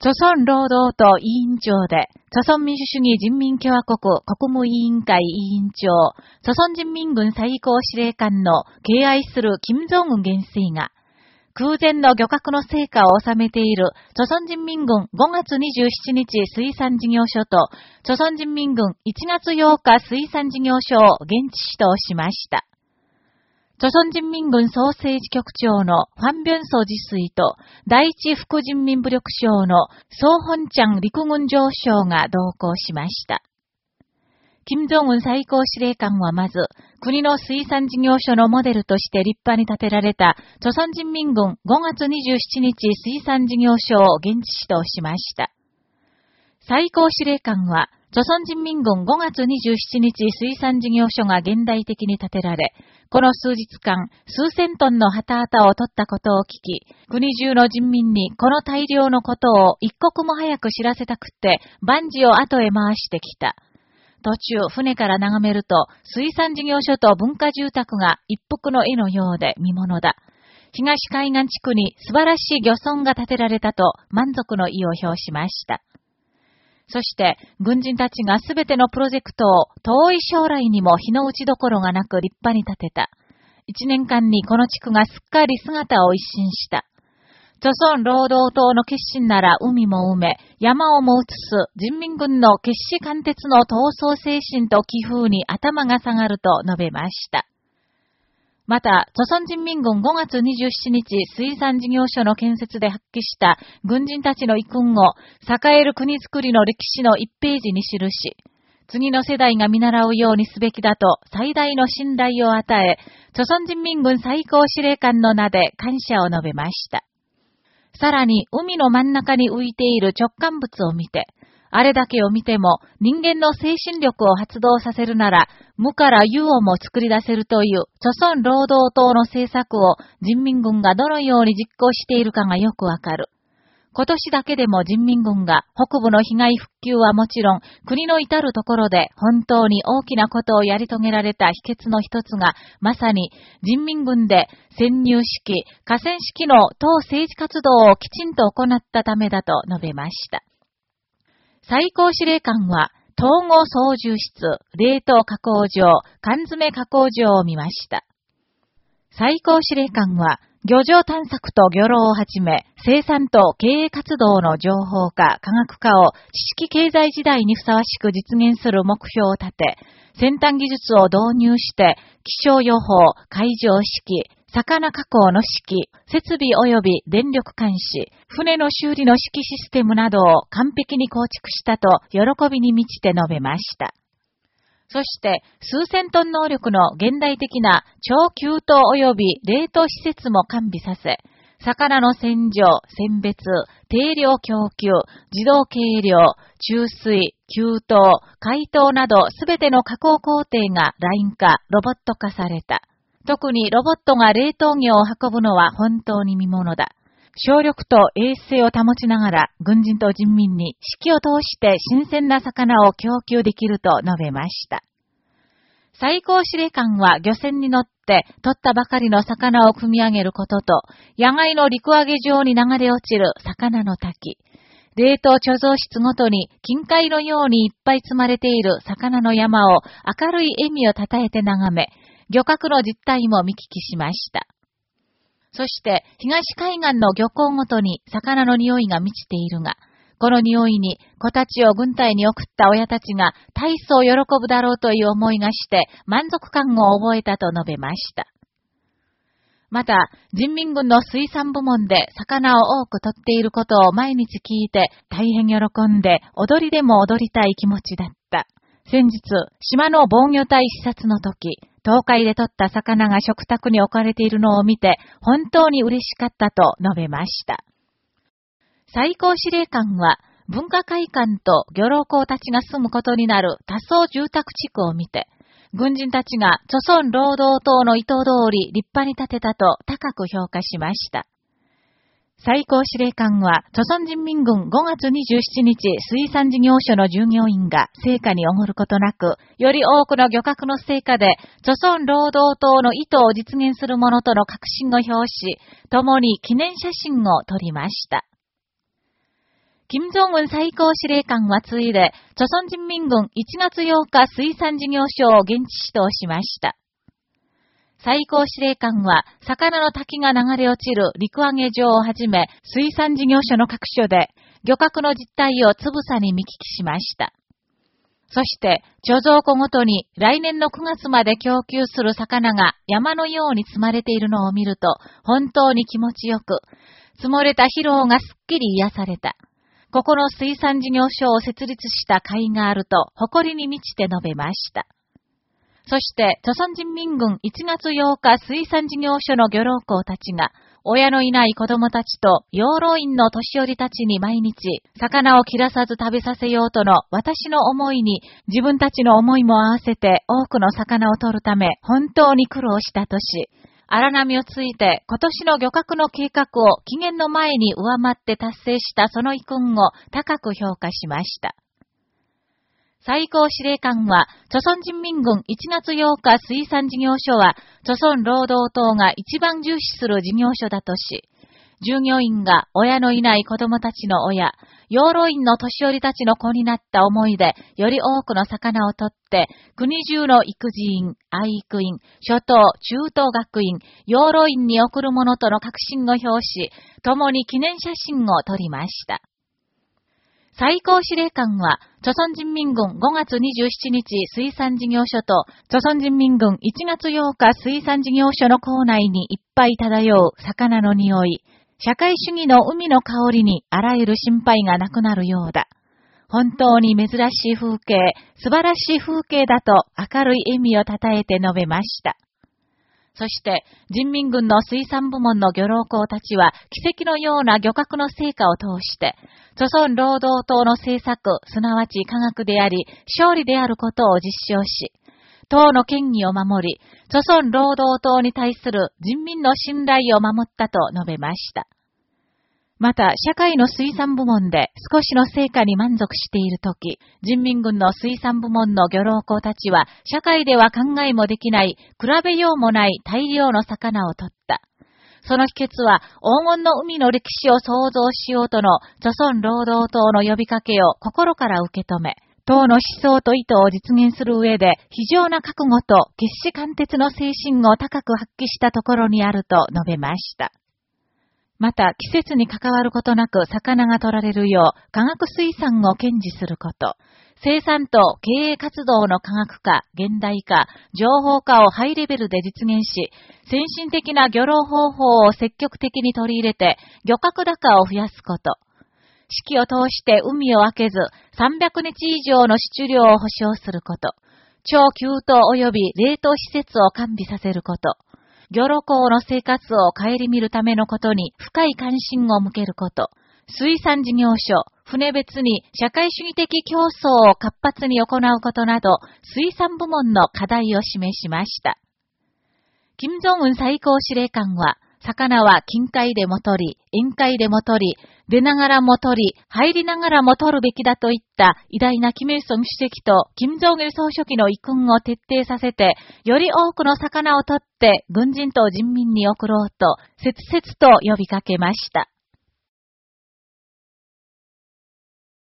朝鮮労働党委員長で、朝鮮民主主義人民共和国国務委員会委員長、朝鮮人民軍最高司令官の敬愛する金正恩元帥が、空前の漁獲の成果を収めている、朝鮮人民軍5月27日水産事業所と、朝鮮人民軍1月8日水産事業所を現地指導しました。朝鮮人民軍総政治局長のファン・ビョンソ自炊と、第一副人民武力省のソーホンチャン陸軍上将が同行しました。金正恩最高司令官はまず、国の水産事業所のモデルとして立派に建てられた、朝鮮人民軍5月27日水産事業所を現地指導しました。最高司令官は、朝鮮人民軍5月27日水産事業所が現代的に建てられ、この数日間、数千トンの旗旗を取ったことを聞き、国中の人民にこの大量のことを一刻も早く知らせたくって、万事を後へ回してきた。途中、船から眺めると、水産事業所と文化住宅が一服の絵のようで見物だ。東海岸地区に素晴らしい漁村が建てられたと満足の意を表しました。そして、軍人たちがすべてのプロジェクトを遠い将来にも日の打ちどころがなく立派に立てた。一年間にこの地区がすっかり姿を一新した。著村労働党の決心なら海も埋め、山をも移す人民軍の決死貫徹の闘争精神と気風に頭が下がると述べました。また、朝鮮人民軍5月27日水産事業所の建設で発揮した軍人たちの遺訓を栄える国づくりの歴史の1ページに記し、次の世代が見習うようにすべきだと最大の信頼を与え、朝鮮人民軍最高司令官の名で感謝を述べました。さらに、海の真ん中に浮いている直感物を見て、あれだけを見ても人間の精神力を発動させるなら、無から有をも作り出せるという、著村労働党の政策を人民軍がどのように実行しているかがよくわかる。今年だけでも人民軍が北部の被害復旧はもちろん、国の至るところで本当に大きなことをやり遂げられた秘訣の一つが、まさに人民軍で潜入式、河川式の党政治活動をきちんと行ったためだと述べました。最高司令官は、統合操縦室、冷凍加工場、缶詰加工場を見ました。最高司令官は、漁場探索と漁労をはじめ、生産と経営活動の情報化、科学化を知識経済時代にふさわしく実現する目標を立て、先端技術を導入して、気象予報、海上式、魚加工の式、設備及び電力監視、船の修理の式システムなどを完璧に構築したと喜びに満ちて述べました。そして、数千トン能力の現代的な超給湯及び冷凍施設も完備させ、魚の洗浄、選別、定量供給、自動計量、注水、給湯、解凍などすべての加工工程がライン化、ロボット化された。特にロボットが冷凍業を運ぶのは本当に見物だ。省力と衛生を保ちながら、軍人と人民に指揮を通して新鮮な魚を供給できると述べました。最高司令官は漁船に乗って取ったばかりの魚を組み上げることと、野外の陸揚げ場に流れ落ちる魚の滝、冷凍貯蔵室ごとに近海のようにいっぱい積まれている魚の山を明るい笑みをたたえて眺め、漁獲の実態も見聞きしました。そして、東海岸の漁港ごとに魚の匂いが満ちているが、この匂いに子たちを軍隊に送った親たちが大層喜ぶだろうという思いがして満足感を覚えたと述べました。また、人民軍の水産部門で魚を多く取っていることを毎日聞いて大変喜んで踊りでも踊りたい気持ちだった。先日、島の防御隊視察の時、東海で取った魚が食卓に置かれているのを見て、本当に嬉しかったと述べました。最高司令官は、文化会館と漁労工たちが住むことになる多層住宅地区を見て、軍人たちが著村労働党の意図通り立派に建てたと高く評価しました。最高司令官は、朝鮮人民軍5月27日水産事業所の従業員が成果におごることなく、より多くの漁獲の成果で、朝鮮労働党の意図を実現するものとの確信を表し、共に記念写真を撮りました。金正恩最高司令官はついで、朝鮮人民軍1月8日水産事業所を現地指導しました。最高司令官は、魚の滝が流れ落ちる陸揚げ場をはじめ、水産事業所の各所で、漁獲の実態をつぶさに見聞きしました。そして、貯蔵庫ごとに来年の9月まで供給する魚が山のように積まれているのを見ると、本当に気持ちよく、積もれた疲労がすっきり癒された。ここの水産事業所を設立した会があると、誇りに満ちて述べました。そして、朝鮮人民軍1月8日水産事業所の漁労工たちが、親のいない子供たちと養老院の年寄りたちに毎日、魚を切らさず食べさせようとの私の思いに、自分たちの思いも合わせて多くの魚を取るため、本当に苦労したとし、荒波をついて今年の漁獲の計画を期限の前に上回って達成したその遺訓を高く評価しました。最高司令官は、朝鮮人民軍1月8日水産事業所は、朝鮮労働党が一番重視する事業所だとし、従業員が親のいない子供たちの親、養老院の年寄りたちの子になった思いで、より多くの魚を取って、国中の育児院、愛育院、初等、中等学院、養老院に送るものとの確信を表し、共に記念写真を撮りました。最高司令官は、朝鮮人民軍5月27日水産事業所と、朝鮮人民軍1月8日水産事業所の構内にいっぱい漂う魚の匂い、社会主義の海の香りにあらゆる心配がなくなるようだ。本当に珍しい風景、素晴らしい風景だと明るい笑みをたたえて述べました。そして、人民軍の水産部門の漁労工たちは、奇跡のような漁獲の成果を通して、著村労働党の政策、すなわち科学であり、勝利であることを実証し、党の権威を守り、著村労働党に対する人民の信頼を守ったと述べました。また、社会の水産部門で少しの成果に満足しているとき、人民軍の水産部門の漁労工たちは、社会では考えもできない、比べようもない大量の魚を取った。その秘訣は、黄金の海の歴史を創造しようとの、著村労働党の呼びかけを心から受け止め、党の思想と意図を実現する上で、非常な覚悟と決死貫徹の精神を高く発揮したところにあると述べました。また、季節に関わることなく魚が取られるよう、科学水産を堅持すること、生産と経営活動の科学化、現代化、情報化をハイレベルで実現し、先進的な漁労方法を積極的に取り入れて、漁獲高を増やすこと、四季を通して海を開けず、300日以上の出漁を保障すること、超給湯及び冷凍施設を完備させること、漁労港の生活を顧みるためのことに深い関心を向けること、水産事業所、船別に社会主義的競争を活発に行うことなど、水産部門の課題を示しました。金正恩最高司令官は、魚は近海でも取り、宴会でも取り、出ながらも取り、入りながらも取るべきだといった偉大なキム・イソン主席と金正義総書記の遺訓を徹底させて、より多くの魚を取って軍人と人民に送ろうと、切々と呼びかけました。